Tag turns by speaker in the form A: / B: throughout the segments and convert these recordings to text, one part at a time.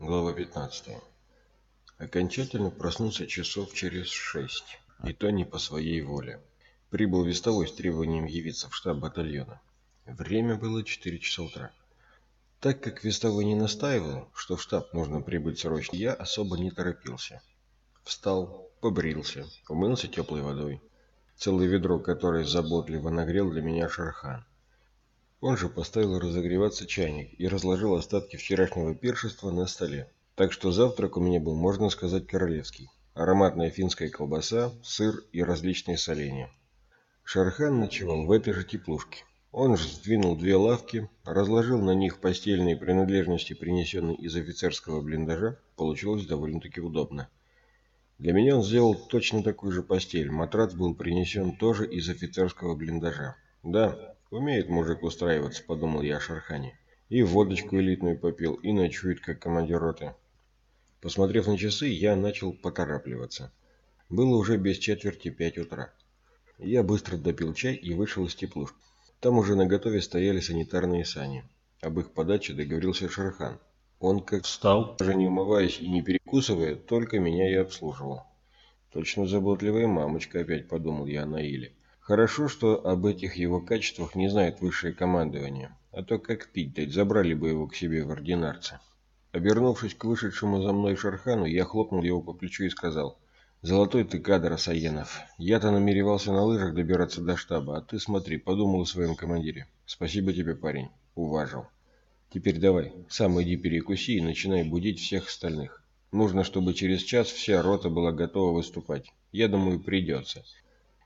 A: Глава 15. Окончательно проснулся часов через шесть, и то не по своей воле. Прибыл вестовой с требованием явиться в штаб батальона. Время было 4 часа утра. Так как вестовой не настаивал, что в штаб нужно прибыть срочно, я особо не торопился. Встал, побрился, умылся теплой водой. Целое ведро, которое заботливо нагрел для меня Шархан. Он же поставил разогреваться чайник и разложил остатки вчерашнего пиршества на столе. Так что завтрак у меня был, можно сказать, королевский. Ароматная финская колбаса, сыр и различные соленья. Шархан ночевал в этой же теплушке. Он же сдвинул две лавки, разложил на них постельные принадлежности, принесенные из офицерского блиндажа. Получилось довольно-таки удобно. Для меня он сделал точно такую же постель. Матрац был принесен тоже из офицерского блиндажа. Да, Умеет мужик устраиваться, подумал я о Шархане. И водочку элитную попил, и ночует, как командир роты. Посмотрев на часы, я начал поторапливаться. Было уже без четверти пять утра. Я быстро допил чай и вышел из теплушки. Там уже наготове стояли санитарные сани. Об их подаче договорился Шархан. Он как встал, даже не умываясь и не перекусывая, только меня и обслуживал. Точно заботливая мамочка опять, подумал я о Наиле. Хорошо, что об этих его качествах не знает высшее командование, а то как пить дать, забрали бы его к себе в ординарцы. Обернувшись к вышедшему за мной Шархану, я хлопнул его по плечу и сказал, «Золотой ты кадр, Асаенов. Я-то намеревался на лыжах добираться до штаба, а ты смотри, подумал о своем командире. Спасибо тебе, парень. Уважил. Теперь давай, сам иди перекуси и начинай будить всех остальных. Нужно, чтобы через час вся рота была готова выступать. Я думаю, придется.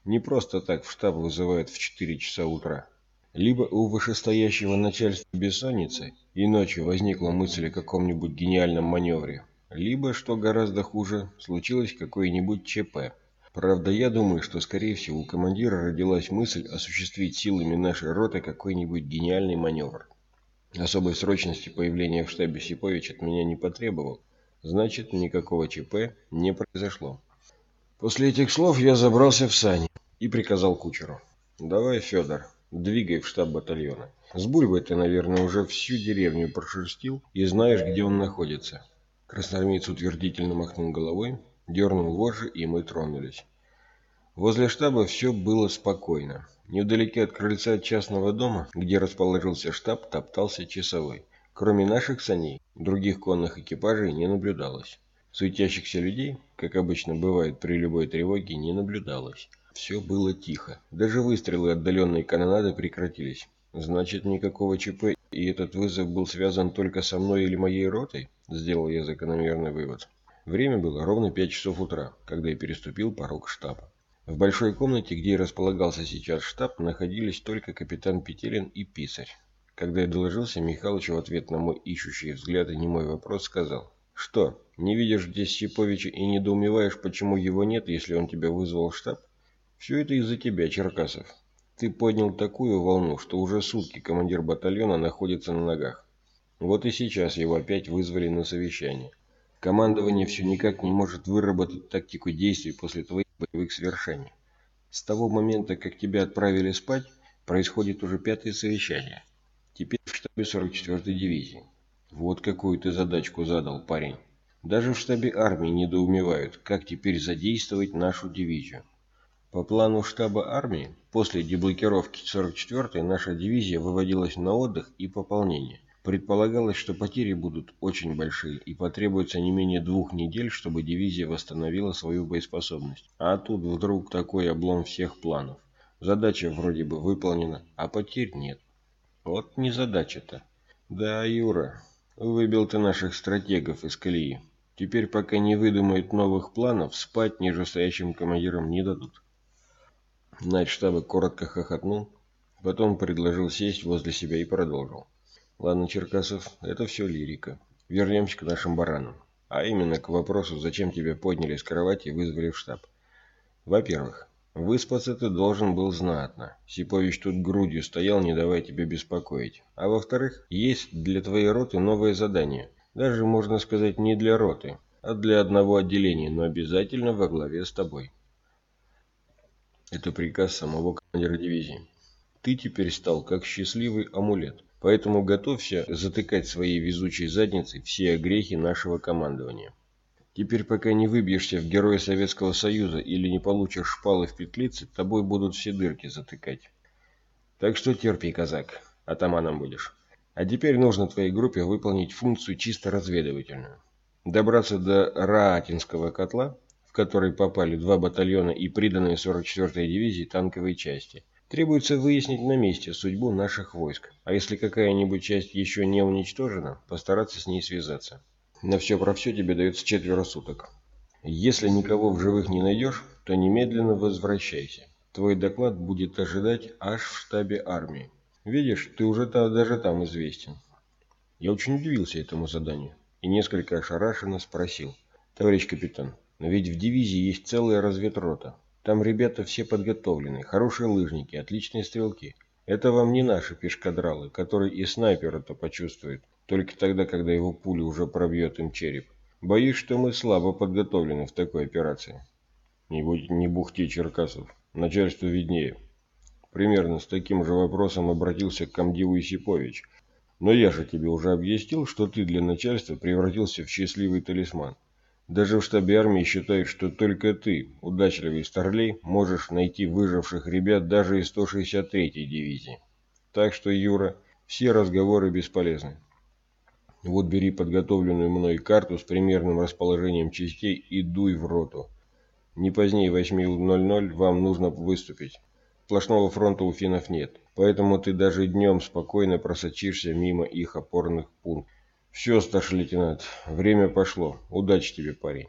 A: Не просто так в штаб вызывают в 4 часа утра. Либо у вышестоящего начальства бессонница, и ночью возникла мысль о каком-нибудь гениальном маневре, либо, что гораздо хуже, случилось какое-нибудь ЧП. Правда, я думаю, что, скорее всего, у командира родилась мысль осуществить силами нашей роты какой-нибудь гениальный маневр. Особой срочности появления в штабе Сипович от меня не потребовал, значит, никакого ЧП не произошло. После этих слов я забрался в сани и приказал кучеру. «Давай, Федор, двигай в штаб батальона. С Бульбой ты, наверное, уже всю деревню прошерстил и знаешь, где он находится». Красноармеец утвердительно махнул головой, дернул вожжи, и мы тронулись. Возле штаба все было спокойно. Невдалеке от крыльца частного дома, где расположился штаб, топтался часовой. Кроме наших саней, других конных экипажей не наблюдалось. Суетящихся людей, как обычно бывает при любой тревоге, не наблюдалось. Все было тихо. Даже выстрелы отдаленной канонады прекратились. Значит, никакого ЧП, и этот вызов был связан только со мной или моей ротой? Сделал я закономерный вывод. Время было ровно 5 часов утра, когда я переступил порог штаба. В большой комнате, где располагался сейчас штаб, находились только капитан Петелин и писарь. Когда я доложился, Михалыч в ответ на мой ищущий взгляд и немой вопрос сказал. «Что, не видишь здесь Сиповича и недоумеваешь, почему его нет, если он тебя вызвал в штаб?» «Все это из-за тебя, Черкасов. Ты поднял такую волну, что уже сутки командир батальона находится на ногах. Вот и сейчас его опять вызвали на совещание. Командование все никак не может выработать тактику действий после твоих боевых свершений. С того момента, как тебя отправили спать, происходит уже пятое совещание. Теперь в штабе 44-й дивизии. Вот какую ты задачку задал, парень. Даже в штабе армии недоумевают, как теперь задействовать нашу дивизию. По плану штаба армии, после деблокировки 44-й наша дивизия выводилась на отдых и пополнение. Предполагалось, что потери будут очень большие и потребуется не менее двух недель, чтобы дивизия восстановила свою боеспособность. А тут вдруг такой облом всех планов. Задача вроде бы выполнена, а потерь нет. Вот не задача-то. Да, Юра, Выбил ты наших стратегов из колеи. Теперь, пока не выдумают новых планов, спать нижестоящим командирам не дадут. штаба коротко хохотнул, потом предложил сесть возле себя и продолжил. Ладно, Черкасов, это все лирика. Вернемся к нашим баранам. А именно к вопросу, зачем тебя подняли с кровати и вызвали в штаб. Во-первых, Выспаться ты должен был знатно. Сипович тут грудью стоял, не давая тебе беспокоить. А во-вторых, есть для твоей роты новое задание. Даже, можно сказать, не для роты, а для одного отделения, но обязательно во главе с тобой. Это приказ самого командира дивизии. Ты теперь стал как счастливый амулет. Поэтому готовься затыкать своей везучей задницей все огрехи нашего командования. Теперь пока не выбьешься в Героя Советского Союза или не получишь шпалы в петлице, тобой будут все дырки затыкать. Так что терпи, казак, атаманом будешь. А теперь нужно твоей группе выполнить функцию чисто разведывательную. Добраться до Раатинского котла, в который попали два батальона и приданные 44-й дивизии танковой части. Требуется выяснить на месте судьбу наших войск, а если какая-нибудь часть еще не уничтожена, постараться с ней связаться. На все про все тебе дается четверо суток. Если никого в живых не найдешь, то немедленно возвращайся. Твой доклад будет ожидать аж в штабе армии. Видишь, ты уже -то даже там известен. Я очень удивился этому заданию и несколько ошарашенно спросил. Товарищ капитан, но ведь в дивизии есть целая разведрота. Там ребята все подготовлены, хорошие лыжники, отличные стрелки. Это вам не наши пешкадралы, которые и снайпера-то почувствуют, только тогда, когда его пуля уже пробьет им череп. Боюсь, что мы слабо подготовлены в такой операции. Не, будь, не бухти, Черкасов. Начальству виднее. Примерно с таким же вопросом обратился к комдиву Исипович. Но я же тебе уже объяснил, что ты для начальства превратился в счастливый талисман. Даже в штабе армии считают, что только ты, удачливый старлей, можешь найти выживших ребят даже из 163-й дивизии. Так что, Юра, все разговоры бесполезны. Вот бери подготовленную мной карту с примерным расположением частей и дуй в роту. Не позднее 8.00 вам нужно выступить. Сплошного фронта у финнов нет, поэтому ты даже днем спокойно просочишься мимо их опорных пунктов. Все, старший лейтенант, время пошло. Удачи тебе, парень.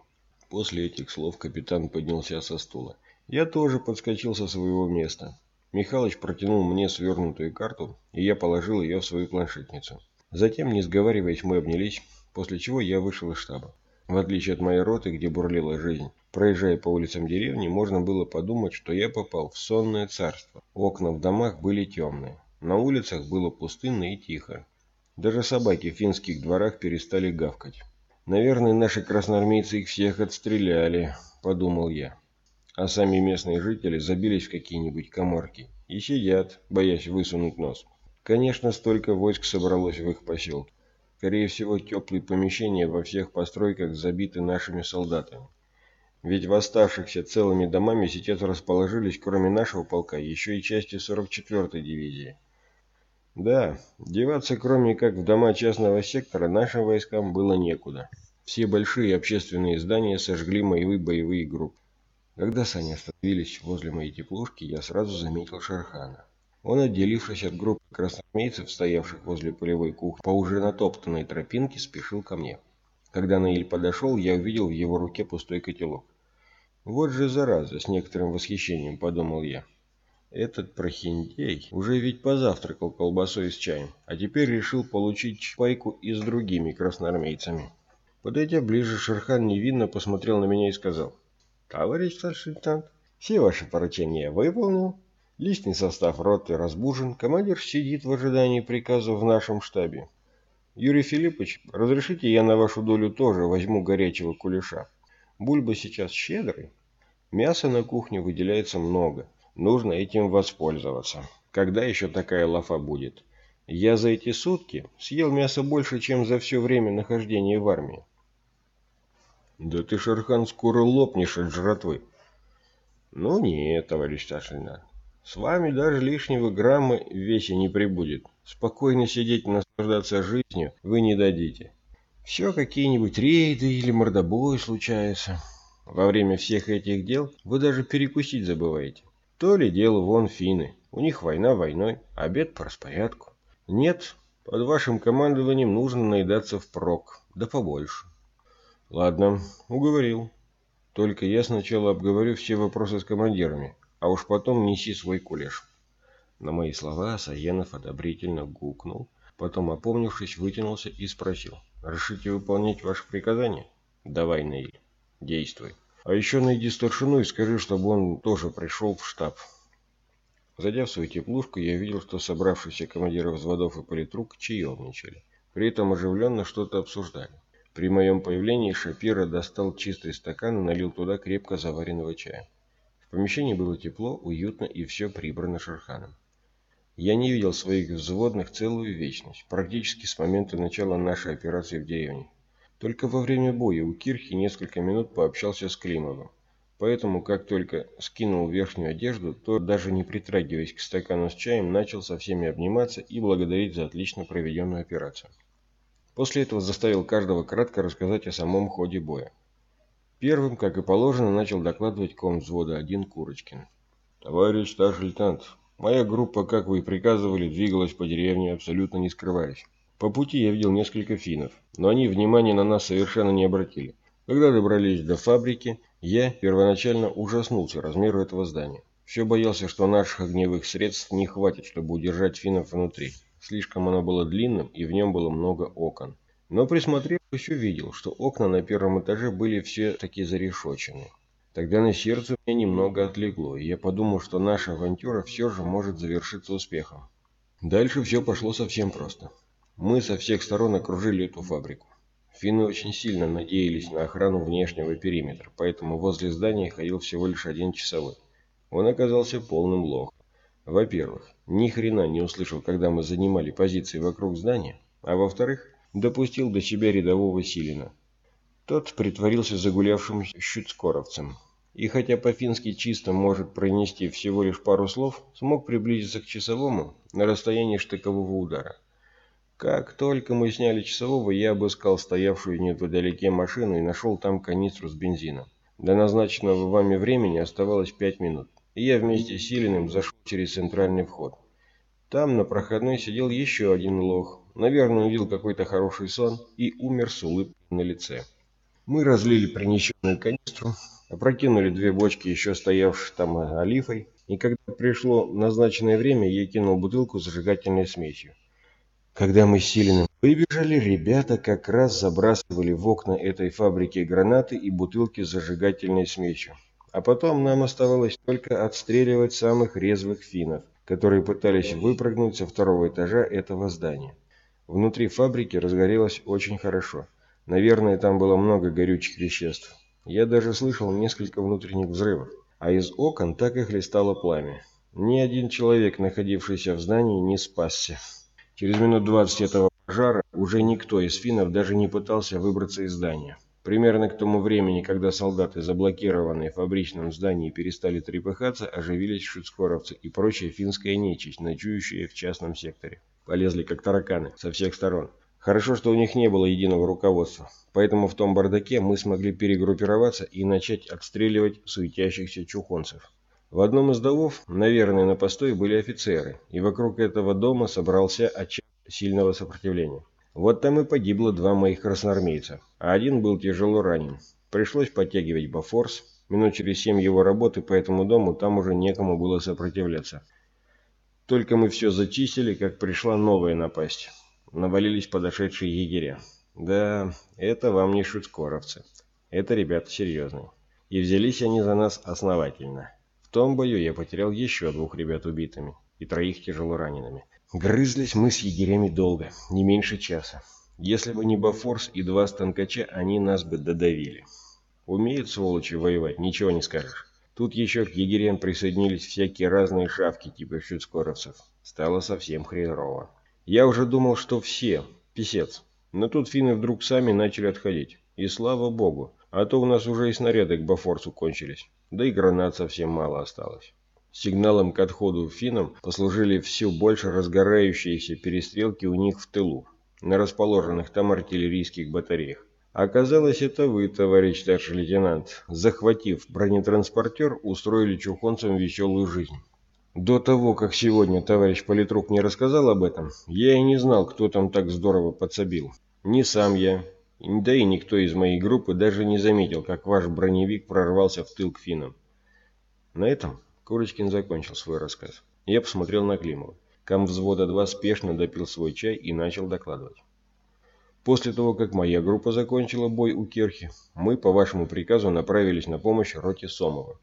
A: После этих слов капитан поднялся со стула. Я тоже подскочил со своего места. Михалыч протянул мне свернутую карту, и я положил ее в свою планшетницу. Затем, не сговариваясь, мы обнялись, после чего я вышел из штаба. В отличие от моей роты, где бурлила жизнь, проезжая по улицам деревни, можно было подумать, что я попал в сонное царство. Окна в домах были темные. На улицах было пустынно и тихо. Даже собаки в финских дворах перестали гавкать. «Наверное, наши красноармейцы их всех отстреляли», – подумал я. А сами местные жители забились в какие-нибудь коморки и сидят, боясь высунуть нос. Конечно, столько войск собралось в их поселке. Скорее всего, теплые помещения во всех постройках забиты нашими солдатами. Ведь в оставшихся целыми домами сейчас расположились, кроме нашего полка, еще и части 44-й дивизии. Да, деваться кроме как в дома частного сектора нашим войскам было некуда. Все большие общественные здания сожгли мои боевые группы. Когда сани остановились возле моей теплушки, я сразу заметил Шархана. Он, отделившись от группы красноармейцев, стоявших возле полевой кухни, по уже натоптанной тропинке спешил ко мне. Когда Наиль подошел, я увидел в его руке пустой котелок. «Вот же зараза!» – с некоторым восхищением подумал я. Этот прохиндей уже ведь позавтракал колбасой с чаем, а теперь решил получить чпайку и с другими красноармейцами. Подойдя ближе, Шерхан невинно посмотрел на меня и сказал. «Товарищ старший лейтенант, все ваши поручения я выполнил, Личный состав роты разбужен, командир сидит в ожидании приказа в нашем штабе. Юрий Филиппович, разрешите я на вашу долю тоже возьму горячего кулеша. Бульба сейчас щедрый. Мяса на кухне выделяется много. Нужно этим воспользоваться. Когда еще такая лафа будет? Я за эти сутки съел мяса больше, чем за все время нахождения в армии. Да ты, Шерхан, скоро лопнешь от жратвы. Ну нет, товарищ старший с вами даже лишнего грамма в весе не прибудет. Спокойно сидеть и наслаждаться жизнью вы не дадите. Все какие-нибудь рейды или мордобои случаются. Во время всех этих дел вы даже перекусить забываете. То ли дело вон финны. У них война войной, обед по распорядку. Нет, под вашим командованием нужно наедаться впрок, да побольше. Ладно, уговорил. Только я сначала обговорю все вопросы с командирами, а уж потом неси свой кулеш. На мои слова Саенов одобрительно гукнул, потом, опомнившись, вытянулся и спросил. «Решите выполнять ваше приказание?» «Давай, Нейль, действуй. А еще найди старшину и скажи, чтобы он тоже пришел в штаб». Зайдя в свою теплушку, я видел, что собравшиеся командиры взводов и политрук чаевничали. При этом оживленно что-то обсуждали. При моем появлении Шапира достал чистый стакан и налил туда крепко заваренного чая. Помещении было тепло, уютно и все прибрано шерханом. Я не видел своих взводных целую вечность, практически с момента начала нашей операции в деревне. Только во время боя у Кирхи несколько минут пообщался с Климовым. Поэтому, как только скинул верхнюю одежду, то, даже не притрагиваясь к стакану с чаем, начал со всеми обниматься и благодарить за отлично проведенную операцию. После этого заставил каждого кратко рассказать о самом ходе боя. Первым, как и положено, начал докладывать ком взвода один Курочкин. «Товарищ старший лейтенант, моя группа, как вы и приказывали, двигалась по деревне, абсолютно не скрываясь. По пути я видел несколько финнов, но они внимания на нас совершенно не обратили. Когда добрались до фабрики, я первоначально ужаснулся размеру этого здания. Все боялся, что наших огневых средств не хватит, чтобы удержать финнов внутри. Слишком оно было длинным, и в нем было много окон. Но присмотрев, еще видел, что окна на первом этаже были все-таки зарешочены. Тогда на сердце у меня немного отлегло, и я подумал, что наша авантюра все же может завершиться успехом. Дальше все пошло совсем просто. Мы со всех сторон окружили эту фабрику. Финны очень сильно надеялись на охрану внешнего периметра, поэтому возле здания ходил всего лишь один часовой. Он оказался полным лохом. Во-первых, ни хрена не услышал, когда мы занимали позиции вокруг здания, а во-вторых, допустил до себя рядового Силина. Тот притворился загулявшим щуцкоровцем, и хотя по-фински чисто может пронести всего лишь пару слов, смог приблизиться к часовому на расстоянии штыкового удара. Как только мы сняли часового, я обыскал стоявшую невдалеке машину и нашел там канистру с бензином. До назначенного вами времени оставалось пять минут, и я вместе с Силиным зашел через центральный вход. Там на проходной сидел еще один лох. Наверное, увидел какой-то хороший сон и умер с улыбкой на лице. Мы разлили принесенную канистру, опрокинули две бочки, еще стоявших там олифой, и когда пришло назначенное время, я кинул бутылку с зажигательной смесью. Когда мы с Силиным выбежали, ребята как раз забрасывали в окна этой фабрики гранаты и бутылки с зажигательной смесью. А потом нам оставалось только отстреливать самых резвых финнов, которые пытались выпрыгнуть со второго этажа этого здания. Внутри фабрики разгорелось очень хорошо. Наверное, там было много горючих веществ. Я даже слышал несколько внутренних взрывов, а из окон так и хлестало пламя. Ни один человек, находившийся в здании, не спасся. Через минут 20 этого пожара уже никто из финнов даже не пытался выбраться из здания. Примерно к тому времени, когда солдаты, заблокированные в фабричном здании, перестали трепыхаться, оживились шуцкоровцы и прочая финская нечисть, ночующая в частном секторе. Полезли как тараканы со всех сторон. Хорошо, что у них не было единого руководства, поэтому в том бардаке мы смогли перегруппироваться и начать отстреливать суетящихся чухонцев. В одном из домов, наверное, на постой были офицеры, и вокруг этого дома собрался очаг сильного сопротивления. Вот там и погибло два моих красноармейца, а один был тяжело ранен. Пришлось подтягивать Бафорс. Минут через семь его работы по этому дому там уже некому было сопротивляться. Только мы все зачистили, как пришла новая напасть. Навалились подошедшие егеря. Да, это вам не шуткоровцы. Это ребята серьезные. И взялись они за нас основательно том бою я потерял еще двух ребят убитыми и троих тяжело ранеными. Грызлись мы с егерями долго, не меньше часа. Если бы не Бафорс и два станкача, они нас бы додавили. Умеют сволочи воевать, ничего не скажешь. Тут еще к егерям присоединились всякие разные шавки типа щуцкоровцев. Стало совсем хреново. Я уже думал, что все, писец. Но тут финны вдруг сами начали отходить. И слава богу, а то у нас уже и снаряды к Бафорсу кончились да и гранат совсем мало осталось. Сигналом к отходу финнам послужили все больше разгорающиеся перестрелки у них в тылу, на расположенных там артиллерийских батареях. Оказалось, это вы, товарищ старший лейтенант, захватив бронетранспортер, устроили чухонцам веселую жизнь. До того, как сегодня товарищ политрук мне рассказал об этом, я и не знал, кто там так здорово подсобил. Ни сам я, да и никто из моей группы даже не заметил, как ваш броневик прорвался в тыл к финнам. На этом Курочкин закончил свой рассказ. Я посмотрел на Климова. Кам взвода 2 спешно допил свой чай и начал докладывать. После того, как моя группа закончила бой у Керхи, мы по вашему приказу направились на помощь роте Сомова.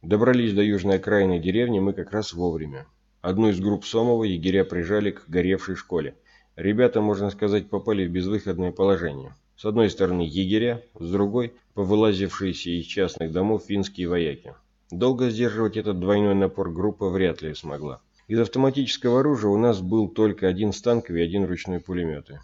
A: Добрались до южной окраины деревни мы как раз вовремя. Одну из групп Сомова егеря прижали к горевшей школе. Ребята, можно сказать, попали в безвыходное положение. С одной стороны егеря, с другой – повылазившиеся из частных домов финские вояки. Долго сдерживать этот двойной напор группа вряд ли смогла. Из автоматического оружия у нас был только один станковый и один ручной пулеметы.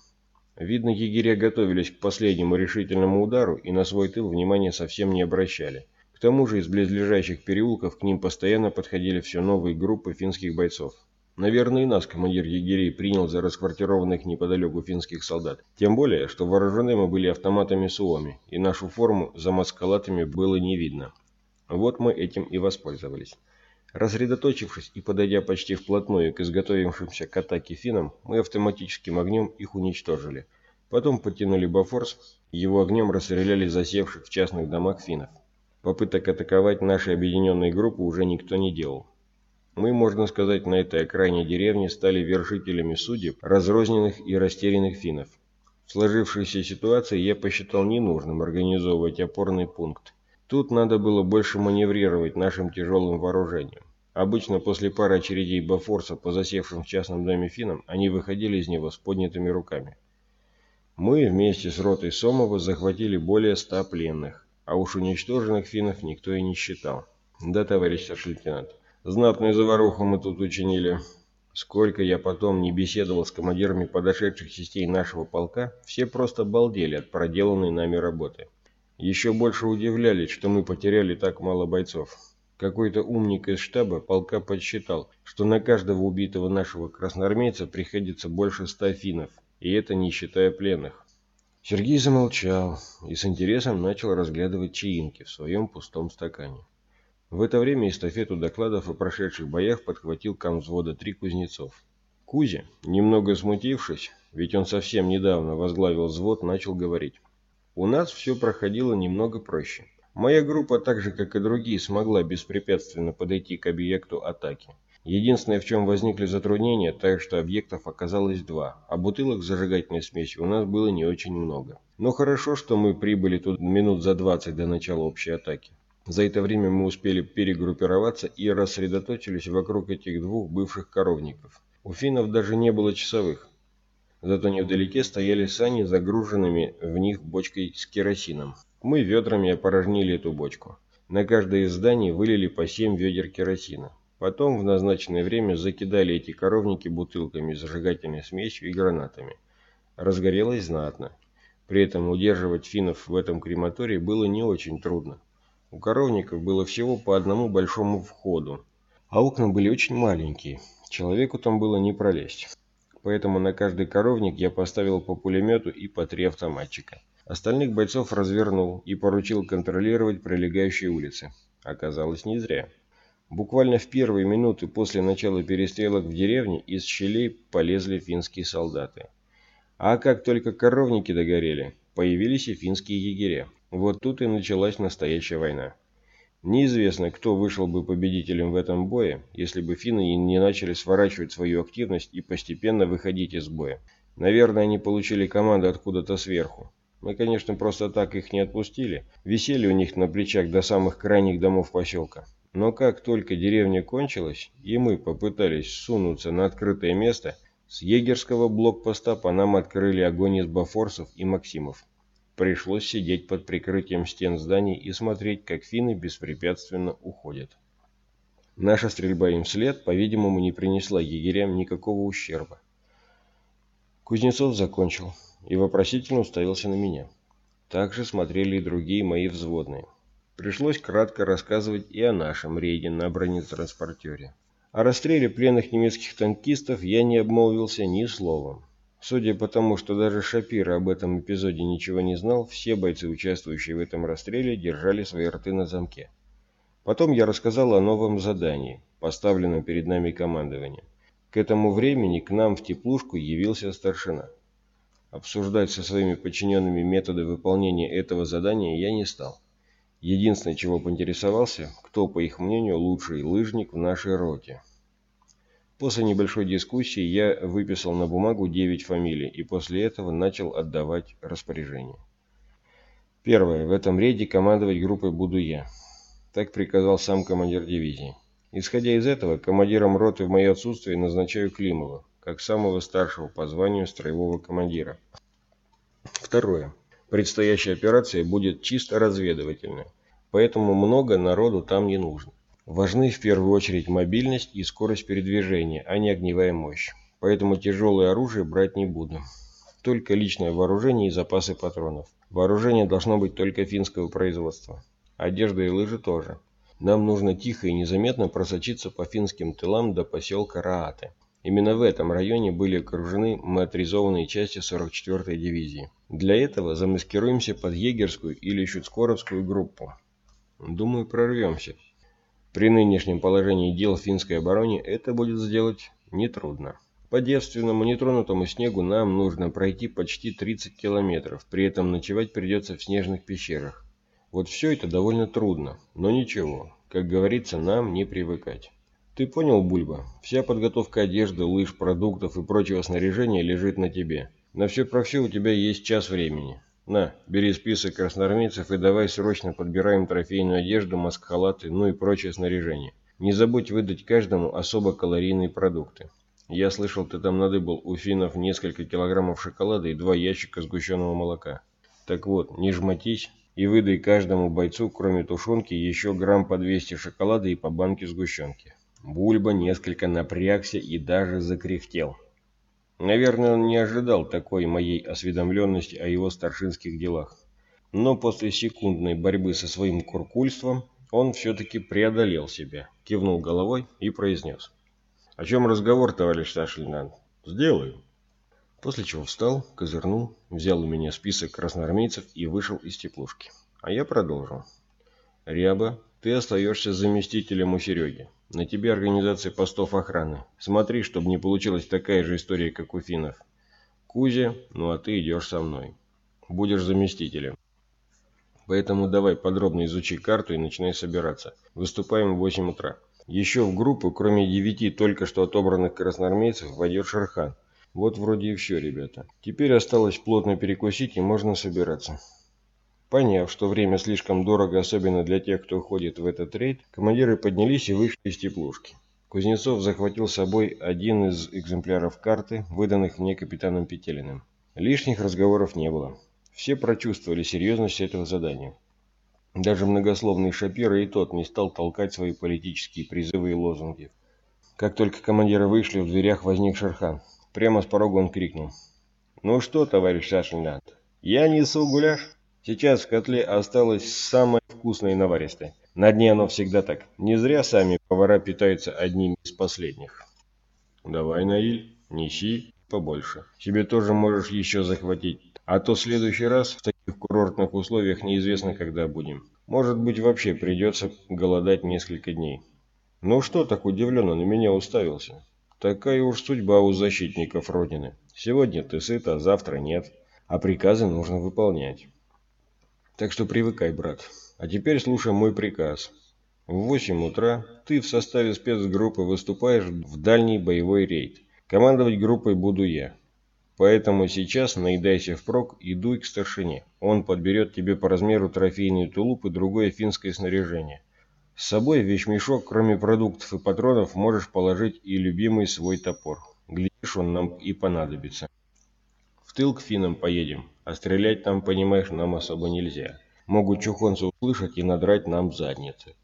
A: Видно, егеря готовились к последнему решительному удару и на свой тыл внимания совсем не обращали. К тому же из близлежащих переулков к ним постоянно подходили все новые группы финских бойцов. Наверное, и нас командир егерей принял за расквартированных неподалеку финских солдат. Тем более, что вооружены мы были автоматами Суоми, и нашу форму за маскалатами было не видно. Вот мы этим и воспользовались. Рассредоточившись и подойдя почти вплотную к изготовившимся к атаке финнам, мы автоматическим огнем их уничтожили. Потом подтянули Бафорс, его огнем расстреляли засевших в частных домах финнов. Попыток атаковать наши объединенные группы уже никто не делал. Мы, можно сказать, на этой окраине деревни стали вершителями судеб разрозненных и растерянных финнов. В сложившейся ситуации я посчитал ненужным организовывать опорный пункт. Тут надо было больше маневрировать нашим тяжелым вооружением. Обычно после пары очередей Бафорса по засевшим в частном доме финнам они выходили из него с поднятыми руками. Мы вместе с ротой Сомова захватили более ста пленных, а уж уничтоженных финнов никто и не считал. Да, товарищ старший лейтенант, знатную заваруху мы тут учинили. Сколько я потом не беседовал с командирами подошедших частей нашего полка, все просто балдели от проделанной нами работы. Еще больше удивлялись, что мы потеряли так мало бойцов. Какой-то умник из штаба полка подсчитал, что на каждого убитого нашего красноармейца приходится больше ста финнов, и это не считая пленных. Сергей замолчал и с интересом начал разглядывать чаинки в своем пустом стакане. В это время эстафету докладов о прошедших боях подхватил комвзвода три Кузнецов. Кузя, немного смутившись, ведь он совсем недавно возглавил взвод, начал говорить. У нас все проходило немного проще. Моя группа, так же как и другие, смогла беспрепятственно подойти к объекту атаки. Единственное, в чем возникли затруднения, так что объектов оказалось два, а бутылок с зажигательной смесью у нас было не очень много. Но хорошо, что мы прибыли тут минут за 20 до начала общей атаки. За это время мы успели перегруппироваться и рассредоточились вокруг этих двух бывших коровников. У финнов даже не было часовых. Зато невдалеке стояли сани, загруженными в них бочкой с керосином. Мы ведрами опорожнили эту бочку. На каждое из зданий вылили по 7 ведер керосина. Потом в назначенное время закидали эти коровники бутылками с зажигательной смесью и гранатами. Разгорелось знатно. При этом удерживать финнов в этом крематории было не очень трудно. У коровников было всего по одному большому входу, а окна были очень маленькие. Человеку там было не пролезть поэтому на каждый коровник я поставил по пулемету и по три автоматчика. Остальных бойцов развернул и поручил контролировать прилегающие улицы. Оказалось, не зря. Буквально в первые минуты после начала перестрелок в деревне из щелей полезли финские солдаты. А как только коровники догорели, появились и финские егеря. Вот тут и началась настоящая война. Неизвестно, кто вышел бы победителем в этом бое, если бы финны не начали сворачивать свою активность и постепенно выходить из боя. Наверное, они получили команду откуда-то сверху. Мы, конечно, просто так их не отпустили, висели у них на плечах до самых крайних домов поселка. Но как только деревня кончилась, и мы попытались сунуться на открытое место, с егерского блокпоста по нам открыли огонь из бафорсов и максимов. Пришлось сидеть под прикрытием стен зданий и смотреть, как финны беспрепятственно уходят. Наша стрельба им вслед, по-видимому, не принесла егерям никакого ущерба. Кузнецов закончил и вопросительно уставился на меня. Также смотрели и другие мои взводные. Пришлось кратко рассказывать и о нашем рейде на бронетранспортере. О расстреле пленных немецких танкистов я не обмолвился ни словом. Судя по тому, что даже Шапира об этом эпизоде ничего не знал, все бойцы, участвующие в этом расстреле, держали свои рты на замке. Потом я рассказал о новом задании, поставленном перед нами командованием. К этому времени к нам в теплушку явился старшина. Обсуждать со своими подчиненными методы выполнения этого задания я не стал. Единственное, чего поинтересовался, кто, по их мнению, лучший лыжник в нашей роте. После небольшой дискуссии я выписал на бумагу 9 фамилий и после этого начал отдавать распоряжения. Первое. В этом рейде командовать группой буду я. Так приказал сам командир дивизии. Исходя из этого, командиром роты в мое отсутствие назначаю Климова, как самого старшего по званию строевого командира. Второе. Предстоящая операция будет чисто разведывательная, поэтому много народу там не нужно. Важны в первую очередь мобильность и скорость передвижения, а не огневая мощь. Поэтому тяжелое оружие брать не буду. Только личное вооружение и запасы патронов. Вооружение должно быть только финского производства. Одежда и лыжи тоже. Нам нужно тихо и незаметно просочиться по финским тылам до поселка Рааты. Именно в этом районе были окружены моторизованные части 44-й дивизии. Для этого замаскируемся под егерскую или щуцкоровскую группу. Думаю, прорвемся. При нынешнем положении дел в финской обороне это будет сделать нетрудно. По девственному нетронутому снегу нам нужно пройти почти 30 километров, при этом ночевать придется в снежных пещерах. Вот все это довольно трудно, но ничего, как говорится, нам не привыкать. Ты понял, Бульба? Вся подготовка одежды, лыж, продуктов и прочего снаряжения лежит на тебе. На все про все у тебя есть час времени. На, бери список красноармейцев и давай срочно подбираем трофейную одежду, маск-халаты, ну и прочее снаряжение. Не забудь выдать каждому особо калорийные продукты. Я слышал, ты там надыбал у финнов несколько килограммов шоколада и два ящика сгущенного молока. Так вот, не жмотись и выдай каждому бойцу, кроме тушенки, еще грамм по 200 шоколада и по банке сгущенки. Бульба несколько напрягся и даже закряхтел. Наверное, он не ожидал такой моей осведомленности о его старшинских делах. Но после секундной борьбы со своим куркульством он все-таки преодолел себя, кивнул головой и произнес. «О чем разговор, товарищ старший лейтенант?» «Сделаю». После чего встал, козырнул, взял у меня список красноармейцев и вышел из теплушки. А я продолжил. «Ряба, ты остаешься заместителем у Сереги. На тебе организация постов охраны. Смотри, чтобы не получилась такая же история, как у финнов. Кузя, ну а ты идешь со мной. Будешь заместителем. Поэтому давай подробно изучи карту и начинай собираться. Выступаем в 8 утра. Еще в группу, кроме девяти только что отобранных красноармейцев, войдет Шерхан. Вот вроде и все, ребята. Теперь осталось плотно перекусить и можно собираться. Поняв, что время слишком дорого, особенно для тех, кто ходит в этот рейд, командиры поднялись и вышли из теплушки. Кузнецов захватил с собой один из экземпляров карты, выданных мне капитаном Петелиным. Лишних разговоров не было. Все прочувствовали серьезность этого задания. Даже многословный Шапира и тот не стал толкать свои политические призывы и лозунги. Как только командиры вышли, в дверях возник Шерхан. Прямо с порога он крикнул. «Ну что, товарищ старший я несу гуляш. Сейчас в котле осталось самое вкусное и наваристое. На дне оно всегда так. Не зря сами повара питаются одними из последних». «Давай, Наиль, неси побольше. Себе тоже можешь еще захватить. А то в следующий раз в таких курортных условиях неизвестно, когда будем. Может быть, вообще придется голодать несколько дней. Ну что так удивленно на меня уставился? Такая уж судьба у защитников Родины. Сегодня ты сыт, а завтра нет. А приказы нужно выполнять. Так что привыкай, брат. А теперь слушай мой приказ. В 8 утра ты в составе спецгруппы выступаешь в дальний боевой рейд. Командовать группой буду я. Поэтому сейчас наедайся впрок и дуй к старшине. Он подберет тебе по размеру трофейный тулуп и другое финское снаряжение. С собой в вещмешок, кроме продуктов и патронов, можешь положить и любимый свой топор. Глядишь, он нам и понадобится. В тыл к финнам поедем, а стрелять там, понимаешь, нам особо нельзя. Могут чухонцы услышать и надрать нам задницы.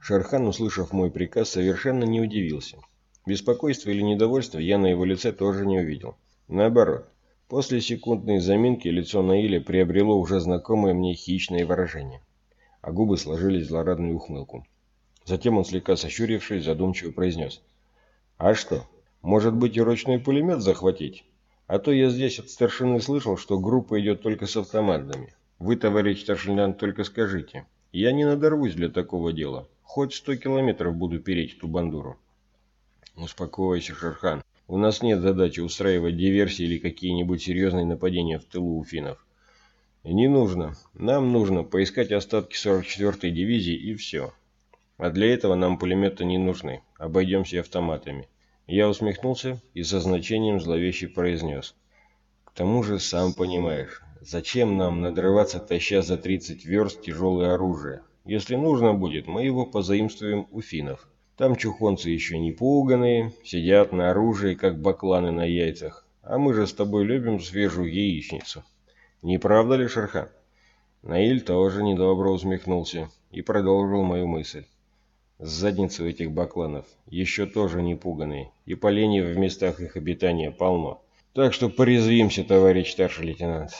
A: Шархан, услышав мой приказ, совершенно не удивился. Беспокойства или недовольства я на его лице тоже не увидел. Наоборот, после секундной заминки лицо Наиля приобрело уже знакомое мне хищное выражение, а губы сложились в злорадную ухмылку. Затем он, слегка сощурившись, задумчиво произнес. «А что, может быть и ручной пулемет захватить? А то я здесь от старшины слышал, что группа идет только с автоматами. Вы, товарищ старшина, только скажите. Я не надорвусь для такого дела. Хоть сто километров буду переть ту бандуру». «Успокойся, Шерхан. У нас нет задачи устраивать диверсии или какие-нибудь серьезные нападения в тылу у финнов. Не нужно. Нам нужно поискать остатки 44-й дивизии и все. А для этого нам пулеметы не нужны. Обойдемся автоматами». Я усмехнулся и со значением зловеще произнес. «К тому же, сам понимаешь, зачем нам надрываться, таща за 30 верст тяжелое оружие? Если нужно будет, мы его позаимствуем у финнов». Там чухонцы еще не пуганые, сидят на оружии, как бакланы на яйцах. А мы же с тобой любим свежую яичницу. Не правда ли, Шерхан? Наиль тоже недобро усмехнулся и продолжил мою мысль. Задницы у этих бакланов еще тоже не пуганые, и поленьев в местах их обитания полно. Так что порезвимся, товарищ старший лейтенант.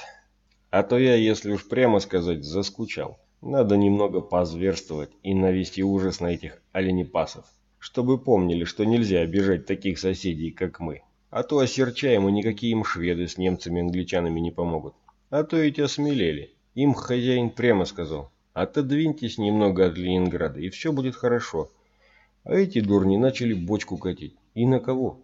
A: А то я, если уж прямо сказать, заскучал. Надо немного позверствовать и навести ужас на этих оленепасов, чтобы помнили, что нельзя обижать таких соседей, как мы. А то осерчаем, и никакие им шведы с немцами англичанами не помогут. А то ведь осмелели. Им хозяин прямо сказал, отодвиньтесь немного от Ленинграда, и все будет хорошо. А эти дурни начали бочку катить. И на кого?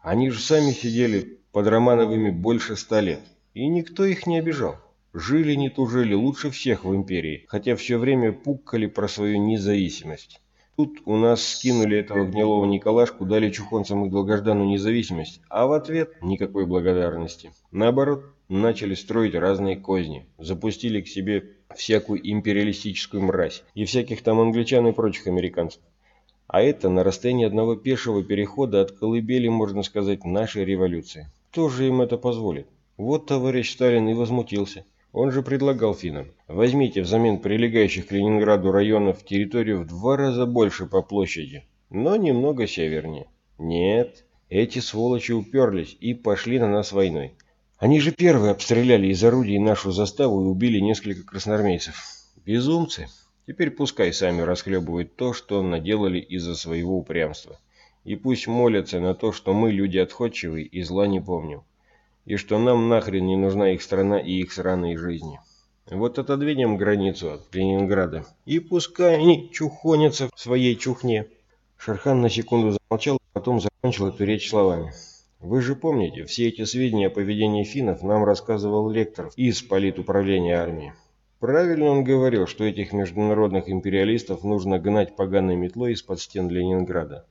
A: Они же сами сидели под Романовыми больше ста лет. И никто их не обижал. Жили не тужили лучше всех в империи, хотя все время пуккали про свою независимость. Тут у нас скинули этого гнилого Николашку, дали чухонцам их долгожданную независимость, а в ответ никакой благодарности. Наоборот, начали строить разные козни, запустили к себе всякую империалистическую мразь и всяких там англичан и прочих американцев. А это на расстоянии одного пешего перехода от колыбели, можно сказать, нашей революции. Кто же им это позволит? Вот товарищ Сталин и возмутился. Он же предлагал финнам, возьмите взамен прилегающих к Ленинграду районов территорию в два раза больше по площади, но немного севернее. Нет, эти сволочи уперлись и пошли на нас войной. Они же первые обстреляли из орудий нашу заставу и убили несколько красноармейцев. Безумцы. Теперь пускай сами расхлебывают то, что наделали из-за своего упрямства. И пусть молятся на то, что мы люди отходчивые и зла не помним и что нам нахрен не нужна их страна и их сраные жизни. Вот отодвинем границу от Ленинграда, и пускай они чухонятся в своей чухне. Шерхан на секунду замолчал, а потом закончил эту речь словами. Вы же помните, все эти сведения о поведении финнов нам рассказывал лектор из политуправления армии. Правильно он говорил, что этих международных империалистов нужно гнать поганой метлой из-под стен Ленинграда.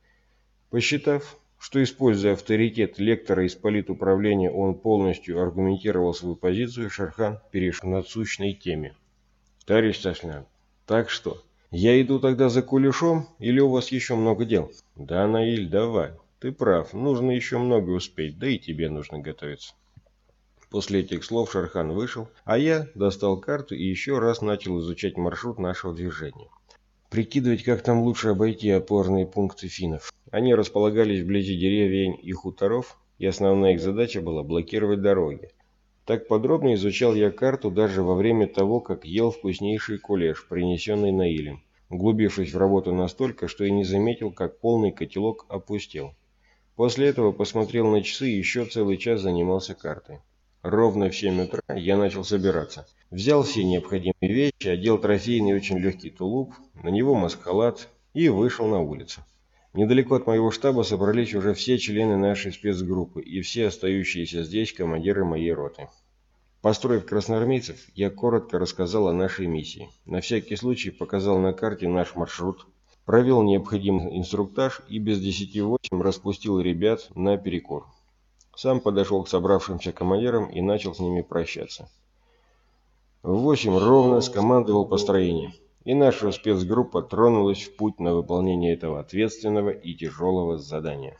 A: Посчитав, что, используя авторитет лектора из политуправления, он полностью аргументировал свою позицию, Шерхан перешел к насущной теме. «Товарищ Сашлян, так что, я иду тогда за кулешом или у вас еще много дел?» «Да, Наиль, давай. Ты прав, нужно еще много успеть, да и тебе нужно готовиться». После этих слов Шерхан вышел, а я достал карту и еще раз начал изучать маршрут нашего движения. Прикидывать, как там лучше обойти опорные пункты финнов. Они располагались вблизи деревень и хуторов, и основная их задача была блокировать дороги. Так подробно изучал я карту даже во время того, как ел вкуснейший кулеш, принесенный Наилем, углубившись в работу настолько, что и не заметил, как полный котелок опустел. После этого посмотрел на часы и еще целый час занимался картой. Ровно в 7 утра я начал собираться. Взял все необходимые вещи, одел трофейный очень легкий тулуп, на него маскалад и вышел на улицу. Недалеко от моего штаба собрались уже все члены нашей спецгруппы и все остающиеся здесь командиры моей роты. Построив красноармейцев, я коротко рассказал о нашей миссии. На всякий случай показал на карте наш маршрут, провел необходимый инструктаж и без десяти восемь распустил ребят на перекур. Сам подошел к собравшимся командирам и начал с ними прощаться. В восемь ровно скомандовал построение и наша спецгруппа тронулась в путь на выполнение этого ответственного и тяжелого задания.